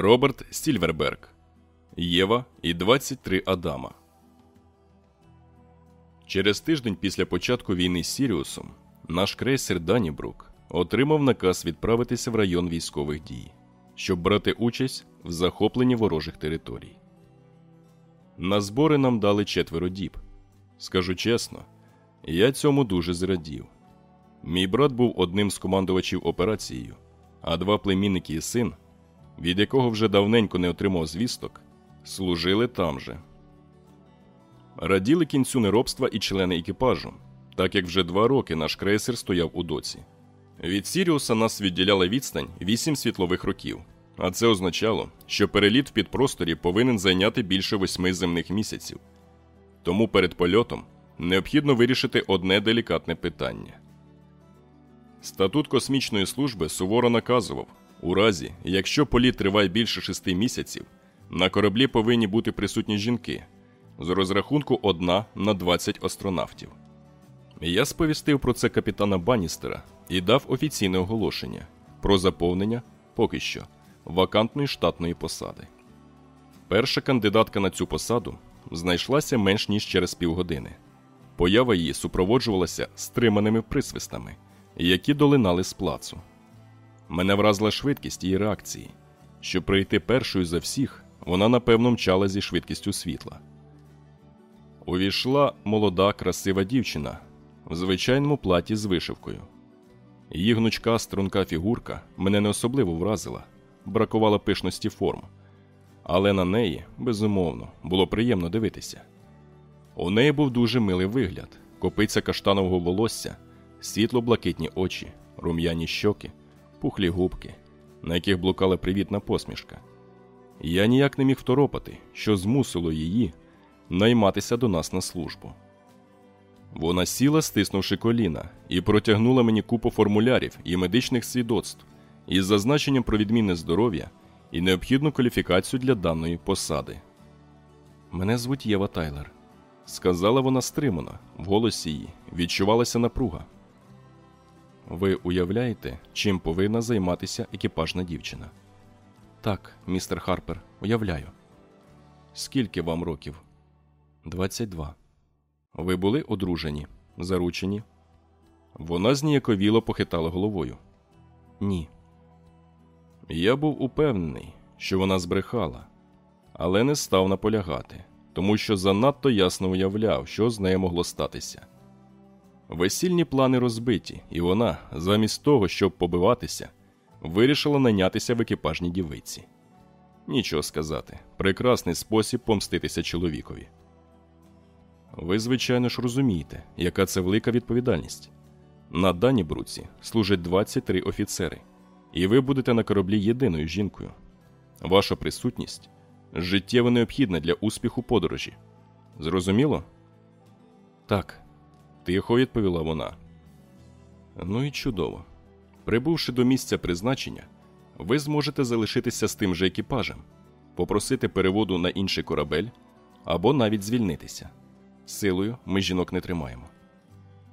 Роберт Стільверберг, Єва і 23 Адама. Через тиждень після початку війни з Сіріусом наш крейсер Данібрук отримав наказ відправитися в район військових дій, щоб брати участь в захопленні ворожих територій. На збори нам дали четверо діб. Скажу чесно, я цьому дуже зрадів. Мій брат був одним з командувачів операцією, а два племінники і син, від якого вже давненько не отримав звісток, служили там же. Раділи кінцю неробства і члени екіпажу, так як вже два роки наш крейсер стояв у доці. Від Сіріуса нас відділяла відстань 8 світлових років, а це означало, що переліт в підпросторі повинен зайняти більше восьми земних місяців. Тому перед польотом необхідно вирішити одне делікатне питання. Статут космічної служби суворо наказував у разі, якщо політ триває більше шести місяців, на кораблі повинні бути присутні жінки з розрахунку одна на 20 астронавтів. Я сповістив про це капітана Баністера і дав офіційне оголошення про заповнення поки що вакантної штатної посади. Перша кандидатка на цю посаду знайшлася менш ніж через півгодини. Поява її супроводжувалася стриманими присвистами, які долинали з плацу. Мене вразила швидкість її реакції. Щоб прийти першою за всіх, вона напевно мчала зі швидкістю світла. Увійшла молода, красива дівчина в звичайному платі з вишивкою. Її гнучка струнка фігурка мене не особливо вразила, бракувало пишності форм, але на неї, безумовно, було приємно дивитися. У неї був дуже милий вигляд, копиця каштанового волосся, світло-блакитні очі, рум'яні щоки, пухлі губки, на яких блукала привітна посмішка. Я ніяк не міг второпати, що змусило її найматися до нас на службу. Вона сіла, стиснувши коліна, і протягнула мені купу формулярів і медичних свідоцтв із зазначенням про відмінне здоров'я і необхідну кваліфікацію для даної посади. Мене звуть Єва Тайлер, сказала вона стримано, в голосі її відчувалася напруга. Ви уявляєте, чим повинна займатися екіпажна дівчина? Так, містер Харпер, уявляю. Скільки вам років? 22. Ви були одружені, заручені? Вона зніяковіло похитала головою. Ні. Я був упевнений, що вона збрехала, але не став наполягати, тому що занадто ясно уявляв, що з нею могло статися. Весільні плани розбиті, і вона, замість того, щоб побиватися, вирішила найнятися в екіпажній дівиці. Нічого сказати, прекрасний спосіб помститися чоловікові. Ви, звичайно ж, розумієте, яка це велика відповідальність. На даній бруці служать 23 офіцери, і ви будете на кораблі єдиною жінкою. Ваша присутність життєво необхідна для успіху подорожі. Зрозуміло? Так, тихо відповіла вона. Ну і чудово. Прибувши до місця призначення, ви зможете залишитися з тим же екіпажем, попросити переводу на інший корабель або навіть звільнитися. Силою ми жінок не тримаємо.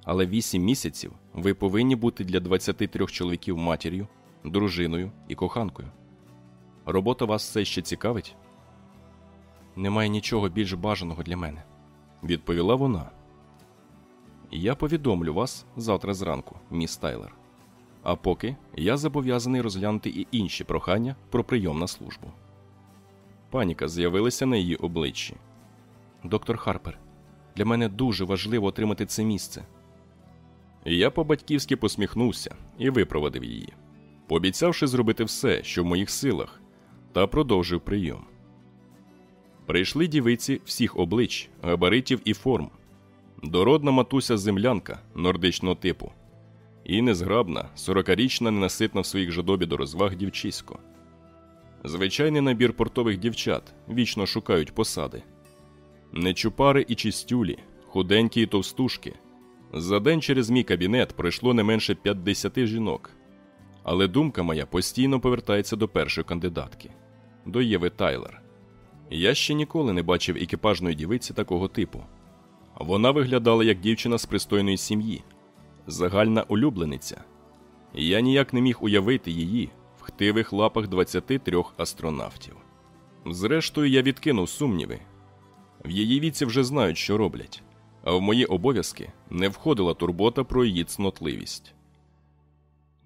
Але вісім місяців ви повинні бути для 23 чоловіків матір'ю, дружиною і коханкою. Робота вас все ще цікавить? Немає нічого більш бажаного для мене, відповіла вона. Я повідомлю вас завтра зранку, міс Тайлер. А поки я зобов'язаний розглянути і інші прохання про прийом на службу. Паніка з'явилася на її обличчі. Доктор Харпер, для мене дуже важливо отримати це місце. Я по-батьківськи посміхнувся і випроводив її, пообіцявши зробити все, що в моїх силах, та продовжив прийом. Прийшли дівиці всіх облич, габаритів і форм, дородна матуся землянка нордичного типу, і незграбна, сорокарічна, ненаситна в своїх жадобі до розваг дівчисько. Звичайний набір портових дівчат вічно шукають посади. Нечупари і чистюлі, худенькі і товстушки. За день через мій кабінет пройшло не менше 50 жінок. Але думка моя постійно повертається до першої кандидатки до Єви Тайлер. Я ще ніколи не бачив екіпажної дівиці такого типу. Вона виглядала як дівчина з пристойної сім'ї, загальна улюблениця. Я ніяк не міг уявити її в хтивих лапах 23 астронавтів. Зрештою, я відкинув сумніви. В її віці вже знають, що роблять, а в мої обов'язки не входила турбота про її цнотливість.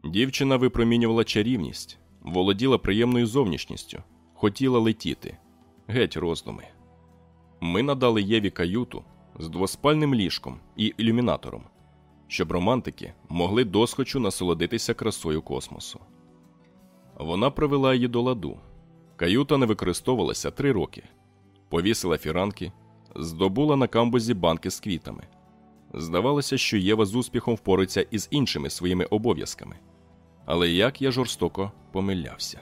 Дівчина випромінювала чарівність, володіла приємною зовнішністю, хотіла летіти, геть роздуми. Ми надали Єві каюту з двоспальним ліжком і ілюмінатором, щоб романтики могли досхочу насолодитися красою космосу. Вона привела її до ладу. Каюта не використовувалася три роки, повісила фіранки, здобула на камбузі банки з квітами. Здавалося, що Єва з успіхом впорається із іншими своїми обов'язками. Але як я жорстоко помилявся.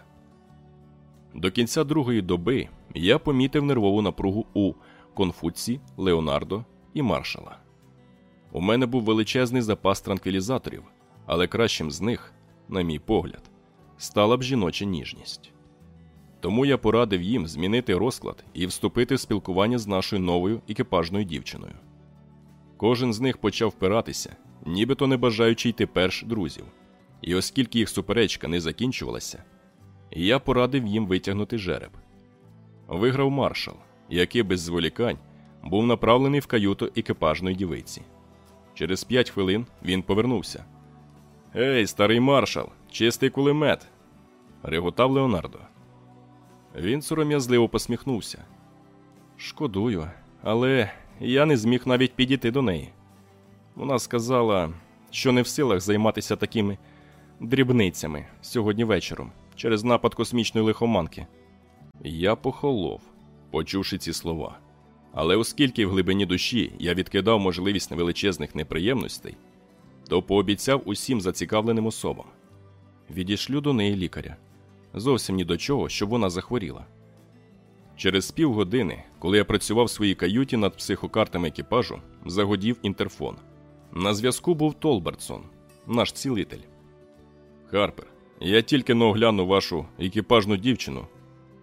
До кінця другої доби я помітив нервову напругу у Конфуці, Леонардо і маршала. У мене був величезний запас транквілізаторів, але кращим з них, на мій погляд, стала б жіноча ніжність. Тому я порадив їм змінити розклад і вступити в спілкування з нашою новою екіпажною дівчиною. Кожен з них почав впиратися, нібито не бажаючи йти перш друзів, і оскільки їх суперечка не закінчувалася, я порадив їм витягнути жереб. Виграв маршал, який без зволікань був направлений в каюту екіпажної дівиці. Через п'ять хвилин він повернувся. Ей, старий маршал, чистий кулемет. реготав Леонардо. Він сором'язливо посміхнувся. Шкодую, але я не зміг навіть підійти до неї. Вона сказала, що не в силах займатися такими дрібницями сьогодні вечором через напад космічної лихоманки. Я похолов, почувши ці слова. Але оскільки в глибині душі я відкидав можливість невеличезних неприємностей, то пообіцяв усім зацікавленим особам відійшлю до неї лікаря. Зовсім ні до чого, щоб вона захворіла. Через півгодини, коли я працював в своїй каюті над психокартами екіпажу, загодів інтерфон. На зв'язку був Толбертсон, наш цілитель. Харпер, я тільки но огляну вашу екіпажну дівчину.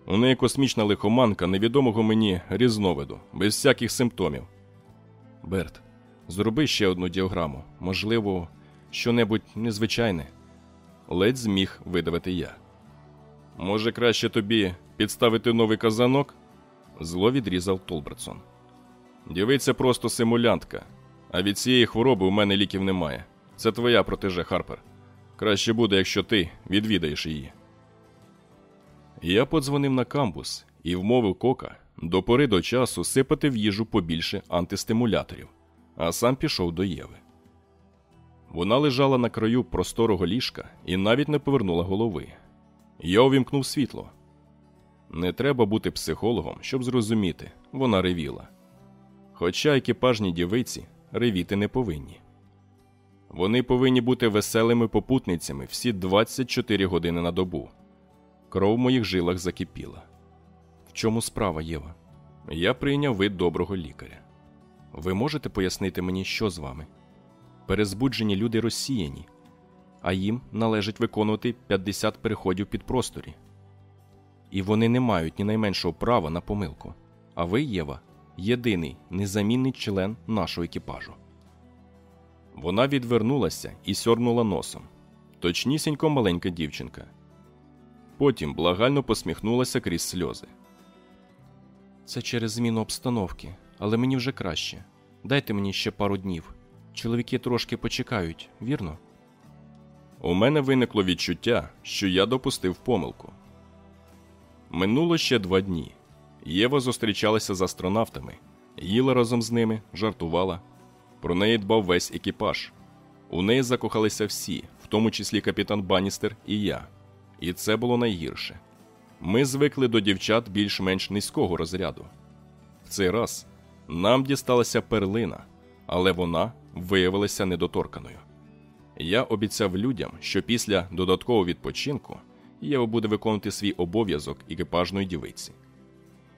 У неї космічна лихоманка невідомого мені різновиду, без всяких симптомів. Берт, зроби ще одну діаграму, можливо, що-небудь незвичайне. Ледь зміг видавити я. Може, краще тобі підставити новий казанок? Зло відрізав Толбертсон. Дівиця просто симулянтка, а від цієї хвороби у мене ліків немає. Це твоя протеже, Харпер. Краще буде, якщо ти відвідаєш її. Я подзвонив на камбус і вмовив кока до пори до часу сипати в їжу побільше антистимуляторів, а сам пішов до Єви. Вона лежала на краю просторого ліжка і навіть не повернула голови. Я увімкнув світло. Не треба бути психологом, щоб зрозуміти, вона ревіла. Хоча екіпажні дівиці ревіти не повинні. Вони повинні бути веселими попутницями всі 24 години на добу. Кров в моїх жилах закипіла. В чому справа, Єва? Я прийняв вид доброго лікаря. Ви можете пояснити мені, що з вами? Перезбуджені люди розсіяні, а їм належить виконувати 50 переходів під просторі. І вони не мають ні найменшого права на помилку. А ви, Єва, єдиний незамінний член нашого екіпажу. Вона відвернулася і сьорнула носом. Точнісінько маленька дівчинка. Потім благально посміхнулася крізь сльози. Це через зміну обстановки, але мені вже краще. Дайте мені ще пару днів. Чоловіки трошки почекають, вірно? У мене виникло відчуття, що я допустив помилку. Минуло ще два дні. Єва зустрічалася з астронавтами, їла разом з ними, жартувала. Про неї дбав весь екіпаж. У неї закохалися всі, в тому числі капітан Баністер і я. І це було найгірше. Ми звикли до дівчат більш-менш низького розряду. В цей раз нам дісталася перлина, але вона виявилася недоторканою. Я обіцяв людям, що після додаткового відпочинку Єва буде виконувати свій обов'язок екіпажної дівиці.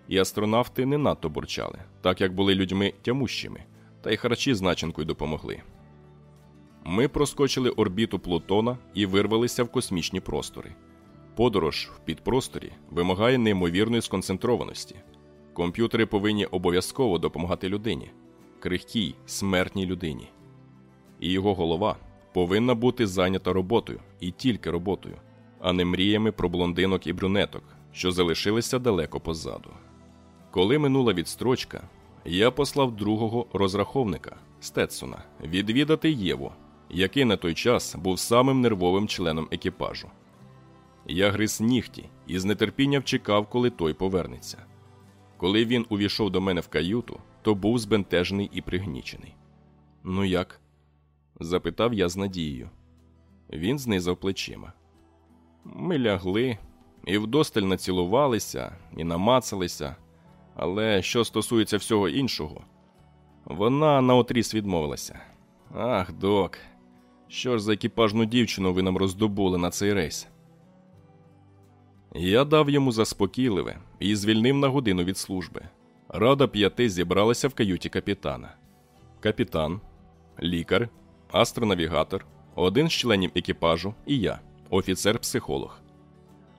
І астронавти не надто бурчали, так як були людьми тямущими, та й харчі з начинкою допомогли. Ми проскочили орбіту Плутона і вирвалися в космічні простори. Подорож в підпросторі вимагає неймовірної сконцентрованості. Комп'ютери повинні обов'язково допомагати людині, крихкій, смертній людині. І його голова повинна бути зайнята роботою і тільки роботою. а не мріями про блондинок і брюнеток, що залишилися далеко позаду. Коли минула відстрочка, я послав другого розраховника Стетсона відвідати Єву, який на той час був самим нервовим членом екіпажу. Я гриз нігті і з нетерпінням чекав, коли той повернеться. Коли він увійшов до мене в каюту, то був збентежений і пригнічений. Ну як? запитав я з надією. Він знизав плечима. Ми лягли і вдосталь націлувалися, і намацалися, але що стосується всього іншого, вона наотріс відмовилася. Ах, док, що ж за екіпажну дівчину ви нам роздобули на цей рейс? Я дав йому заспокійливе і звільнив на годину від служби. Рада п'яти зібралася в каюті капітана. Капітан, лікар, астронавігатор, один з членів екіпажу і я, офіцер-психолог.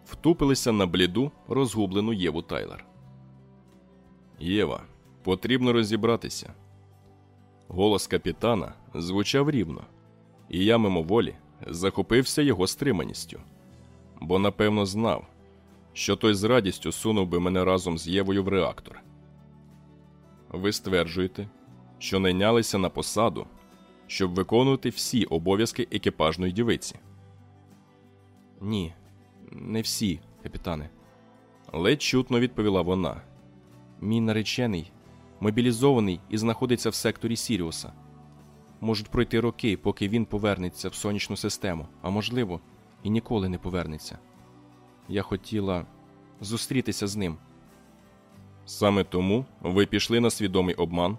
Втупилися на бліду розгублену Єву Тайлер. Єва, потрібно розібратися. Голос капітана звучав рівно, і я мимоволі захопився його стриманістю, бо напевно знав, що той з радістю сунув би мене разом з Євою в реактор. Ви стверджуєте, що найнялися на посаду, щоб виконувати всі обов'язки екіпажної дівиці? Ні, не всі, капітане. Ледь чутно відповіла вона. Мій наречений мобілізований і знаходиться в секторі Сіріуса. Можуть пройти роки, поки він повернеться в сонячну систему, а можливо, і ніколи не повернеться. Я хотіла зустрітися з ним. Саме тому ви пішли на свідомий обман?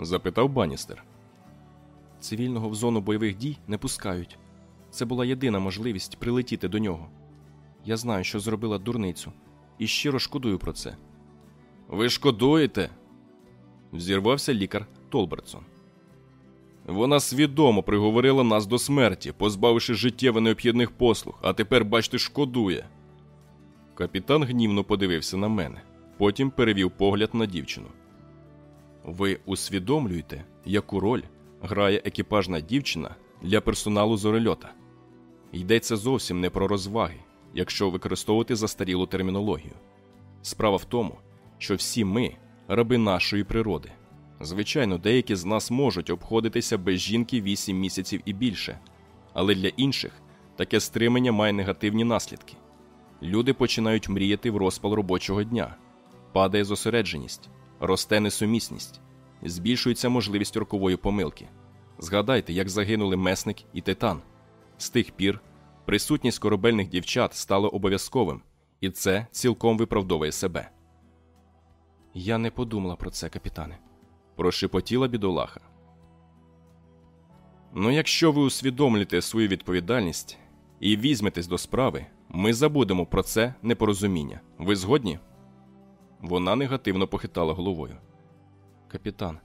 запитав Баністер. Цивільного в зону бойових дій не пускають. Це була єдина можливість прилетіти до нього. Я знаю, що зробила дурницю, і щиро шкодую про це. Ви шкодуєте? взірвався лікар Толбертсон. Вона свідомо приговорила нас до смерті, позбавивши життєво необхідних послуг, а тепер, бачите, шкодує. Капітан гнівно подивився на мене, потім перевів погляд на дівчину. Ви усвідомлюєте, яку роль грає екіпажна дівчина для персоналу зорельота? Йдеться зовсім не про розваги, якщо використовувати застарілу термінологію. Справа в тому, що всі ми раби нашої природи. Звичайно, деякі з нас можуть обходитися без жінки 8 місяців і більше, але для інших таке стримання має негативні наслідки. Люди починають мріяти в розпал робочого дня, падає зосередженість, росте несумісність, збільшується можливість рокової помилки. Згадайте, як загинули месник і титан. З тих пір присутність корабельних дівчат стало обов'язковим, і це цілком виправдовує себе. Я не подумала про це, капітане, прошепотіла бідолаха. Ну, якщо ви усвідомлюєте свою відповідальність і візьметесь до справи, ми забудемо про це непорозуміння. Ви згодні? Вона негативно похитала головою. Капітан,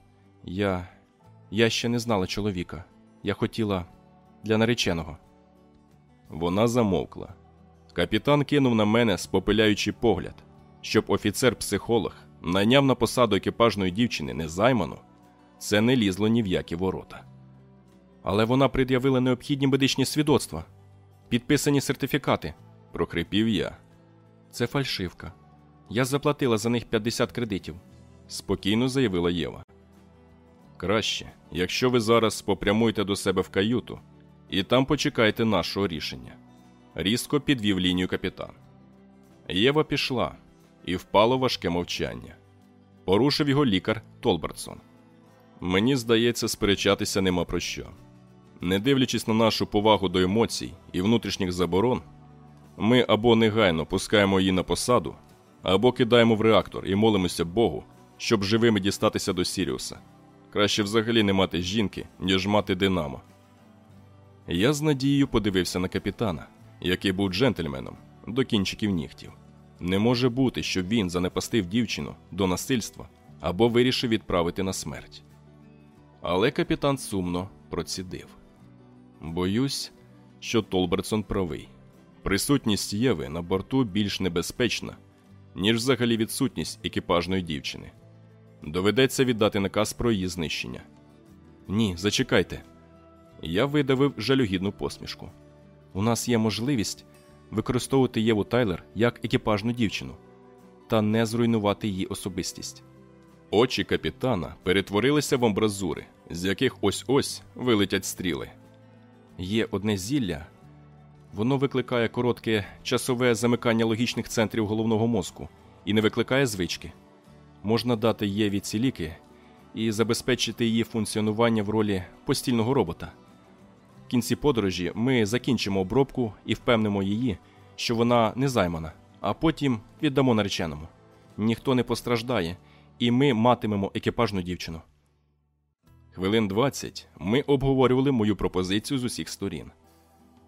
я. Я ще не знала чоловіка. Я хотіла для нареченого. Вона замовкла. Капітан кинув на мене спопиляючий погляд, щоб офіцер-психолог найняв на посаду екіпажної дівчини незайману, це не лізло ні в які ворота. Але вона пред'явила необхідні медичні свідоцтва, підписані сертифікати, прохрипів я. Це фальшивка. Я заплатила за них 50 кредитів, спокійно заявила Єва. Краще, якщо ви зараз попрямуєте до себе в каюту і там почекайте нашого рішення. Різко підвів лінію капітан. Єва пішла, і впало важке мовчання. Порушив його лікар Толбертсон. Мені здається, сперечатися нема про що. Не дивлячись на нашу повагу до емоцій і внутрішніх заборон, ми або негайно пускаємо її на посаду, або кидаємо в реактор і молимося Богу, щоб живими дістатися до Сіріуса. Краще взагалі не мати жінки, ніж мати Динамо. Я з надією подивився на капітана, який був джентльменом до кінчиків нігтів. Не може бути, щоб він занепастив дівчину до насильства або вирішив відправити на смерть. Але капітан сумно процідив. Боюсь, що Толбертсон правий. Присутність Єви на борту більш небезпечна, ніж взагалі відсутність екіпажної дівчини. Доведеться віддати наказ про її знищення. Ні, зачекайте. Я видавив жалюгідну посмішку. У нас є можливість використовувати Єву Тайлер як екіпажну дівчину та не зруйнувати її особистість. Очі капітана перетворилися в амбразури, з яких ось ось вилетять стріли. Є одне зілля, воно викликає коротке часове замикання логічних центрів головного мозку і не викликає звички. Можна дати Єві ці ліки і забезпечити її функціонування в ролі постільного робота. Кінці подорожі ми закінчимо обробку і впевнимо її, що вона не займана, а потім віддамо нареченому. Ніхто не постраждає, і ми матимемо екіпажну дівчину. Хвилин 20 ми обговорювали мою пропозицію з усіх сторін.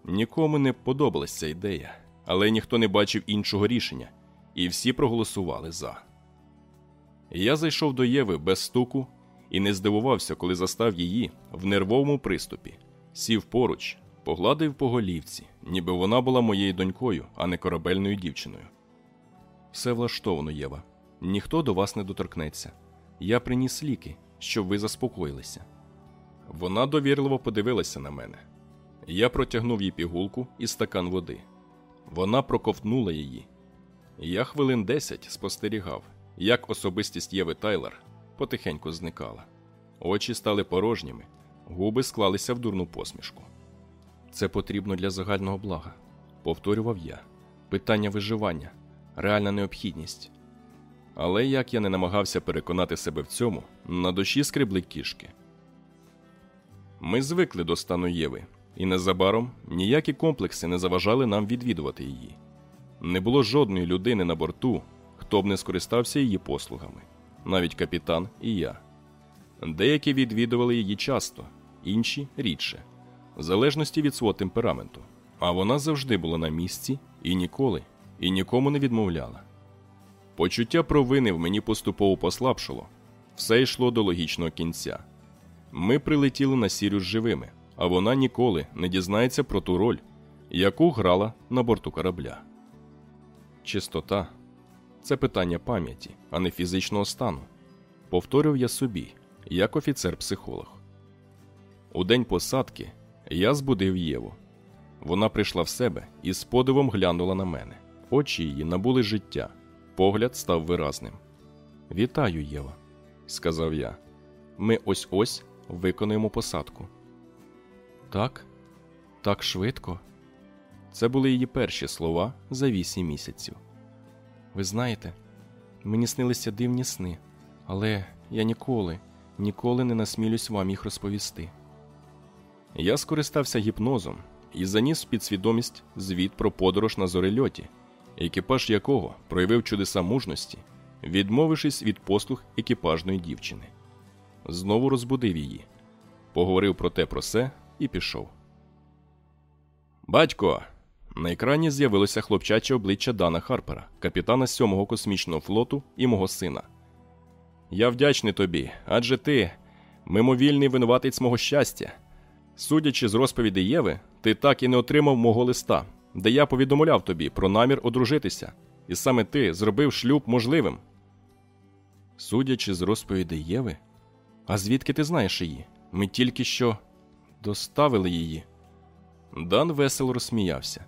Нікому не подобалась ця ідея, але ніхто не бачив іншого рішення, і всі проголосували за. Я зайшов до Єви без стуку і не здивувався, коли застав її в нервовому приступі, сів поруч, погладив по голівці, ніби вона була моєю донькою, а не корабельною дівчиною. Все влаштовано, Єва. Ніхто до вас не доторкнеться. Я приніс ліки, щоб ви заспокоїлися. Вона довірливо подивилася на мене. Я протягнув їй пігулку і стакан води. Вона проковтнула її. Я хвилин десять спостерігав, як особистість Єви Тайлер потихеньку зникала. Очі стали порожніми, губи склалися в дурну посмішку. Це потрібно для загального блага, повторював я. Питання виживання, реальна необхідність. Але як я не намагався переконати себе в цьому, на душі скребли кішки. Ми звикли до стану Єви, і незабаром ніякі комплекси не заважали нам відвідувати її. Не було жодної людини на борту, хто б не скористався її послугами, навіть капітан і я. Деякі відвідували її часто, інші рідше, в залежності від свого темпераменту. А вона завжди була на місці і ніколи, і нікому не відмовляла. Почуття провини в мені поступово послабшало, все йшло до логічного кінця. Ми прилетіли на Сіріус живими, а вона ніколи не дізнається про ту роль, яку грала на борту корабля. Чистота це питання пам'яті, а не фізичного стану. Повторював я собі, як офіцер-психолог. У день посадки я збудив Єву. Вона прийшла в себе і з подивом глянула на мене. Очі її набули життя, погляд став виразним. Вітаю, Єва, сказав я. Ми ось ось виконуємо посадку. Так, так швидко. Це були її перші слова за вісім місяців. Ви знаєте, мені снилися дивні сни, але я ніколи, ніколи не насмілюсь вам їх розповісти. Я скористався гіпнозом і заніс в підсвідомість звіт про подорож на зорельоті, екіпаж якого проявив чудеса мужності, відмовившись від послуг екіпажної дівчини. Знову розбудив її, поговорив про те про се і пішов. Батько. На екрані з'явилося хлопчаче обличчя Дана Харпера, капітана сьомого космічного флоту і мого сина. Я вдячний тобі, адже ти мимовільний винуватець мого щастя. Судячи з розповіді Єви, ти так і не отримав мого листа, де я повідомляв тобі про намір одружитися, і саме ти зробив шлюб можливим. Судячи з розповіді Єви, а звідки ти знаєш її? Ми тільки що доставили її. Дан весело розсміявся.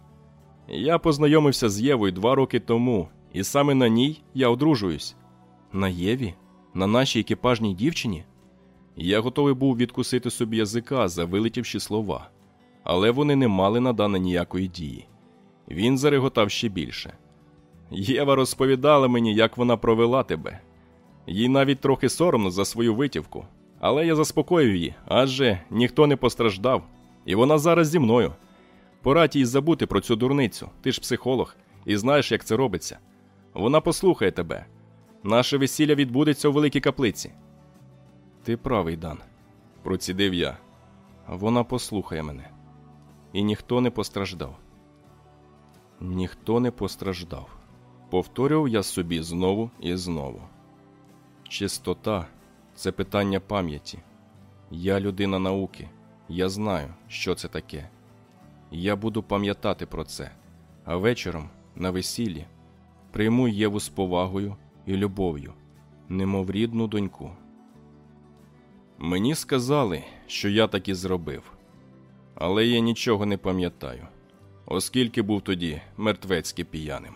Я познайомився з Євою два роки тому, і саме на ній я одружуюсь. На Єві? На нашій екіпажній дівчині? Я готовий був відкусити собі язика за вилетівші слова, але вони не мали на Дана ніякої дії. Він зареготав ще більше. Єва розповідала мені, як вона провела тебе. Їй навіть трохи соромно за свою витівку, але я заспокоюю її, адже ніхто не постраждав, і вона зараз зі мною. Порадь їй забути про цю дурницю. Ти ж психолог, і знаєш, як це робиться. Вона послухає тебе. Наше весілля відбудеться у великій каплиці. Ти правий, Дан, процідив я. Вона послухає мене. І ніхто не постраждав. Ніхто не постраждав. Повторював я собі знову і знову. Чистота це питання пам'яті. Я людина науки. Я знаю, що це таке. Я буду пам'ятати про це, а вечором, на весіллі, прийму Єву з повагою і любов'ю, немов рідну доньку. Мені сказали, що я так і зробив, але я нічого не пам'ятаю. оскільки був тоді мертвецьки п'яним.